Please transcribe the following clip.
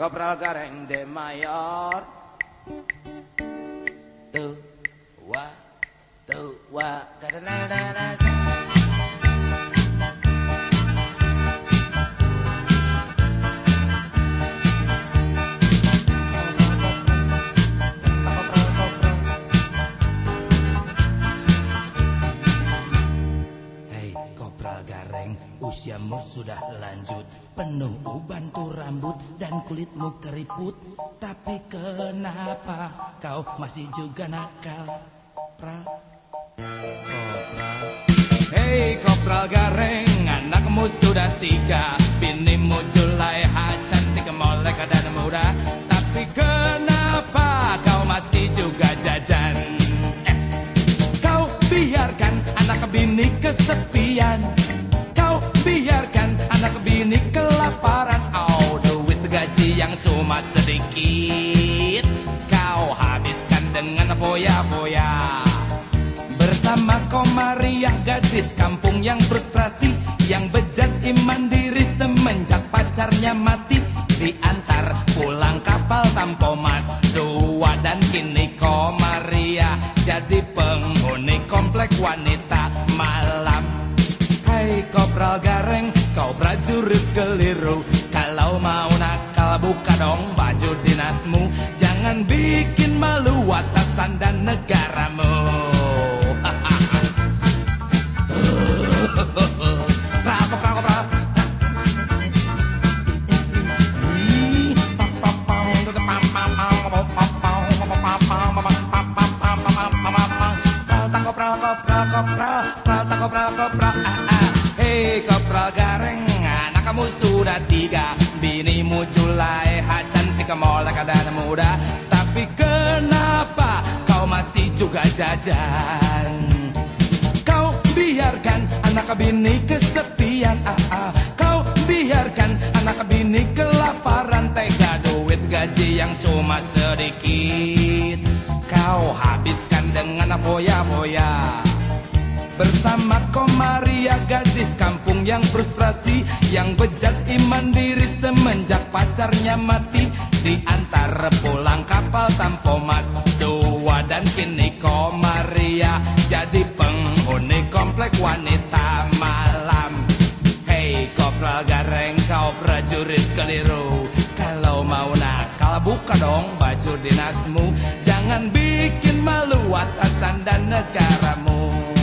Kopral Gareng de Mayor. Tua Tua Usiamu sudah lanjut. Penuh uban tuh rambut Dan kulitmu keriput. Tapi kenapa Kau masih juga nakal Pral Kopral? Hei kopral gareng Anakmu sudah tiga. Binimu juleha Cantik molek dan muda yang cuma sedikit Kau habiskan dengan foya-foya. Bersama Komariah gadis kampung yang frustrasi Yang bejat iman diri semenjak pacarnya mati. Diantar pulang kapal tanpa mas dua Dan kini Komariah jadi penghuni komplek wanita malam. Hai kopral gareng, kau prajurit keliru Kalau mau buka dong baju dinasmu Jangan bikin malu atasan dan negaramu Hei sudah tiga. Binimu julaiha cantik molek dan muda. Tapi kenapa kau masih juga jajan? Kau biarkan anak bini kesepian ah, ah. Kau biarkan anak bini kelaparan Tega duit gaji yang cuma sedikit. Kau habiskan dengan foya-foya Bersama Komaria gadis kampung yang frustrasi Yang bejat iman diri semenjak pacarnya mati. Diantar pulang kapal tanpa mas dua Dan kini Komaria jadi penghuni komplek wanita malam. Hei kopral gareng kau prajurit keliru. Kalau mau nakal buka dong baju dinasmu. Jangan bikin malu atasan dan negaramu